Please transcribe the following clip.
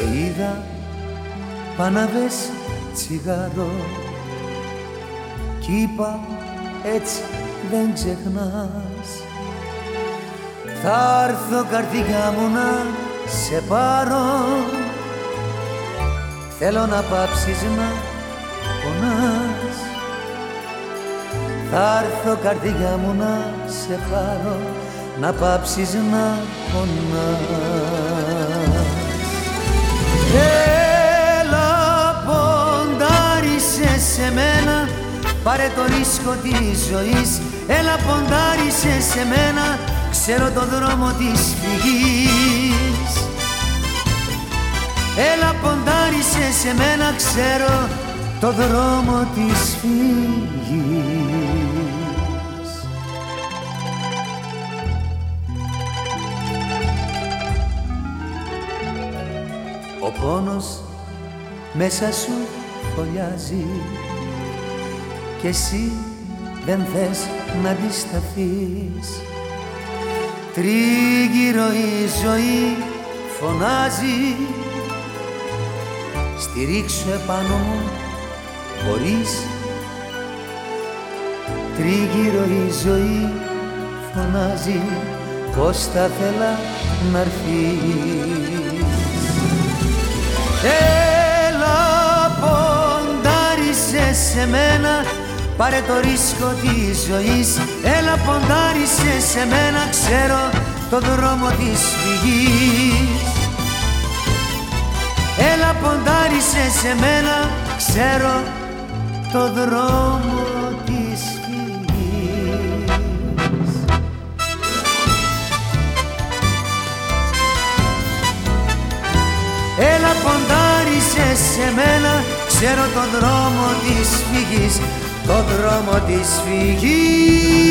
Σε είδα παναβές τσιγάρο. Κι είπα έτσι δεν ξεχνάς Θα έρθω καρδιά μου να σε πάρω. Θέλω να πάψεις να πονάς. Θα έρθω καρδιά μου να σε πάρω. Να πάψεις να πονάς Πάρε το ρίσκο της ζωής Έλα ποντάρισε σε μένα Ξέρω το δρόμο της φυγής. Έλα ποντάρισε σε μένα Ξέρω το δρόμο της φυγής. Ο πόνος μέσα σου φωλιάζει κι εσύ δεν θες να αντισταθείς. Τρίγυρο η ζωή φωνάζει Στηρίξου επάνω μου μπορείς Τρίγυρο η ζωή φωνάζει πως θα θέλα να έρθεις. Έλα ποντάρισες σε μένα Πάρε το ρίσκο της ζωής Έλα ποντάρισε σε μένα Ξέρω το δρόμο της φυγής. Έλα ποντάρισε σε μένα Ξέρω το δρόμο της φυγής. Έλα ποντάρισε σε μένα Ξέρω το δρόμο της φυγής το δρόμο της φυγής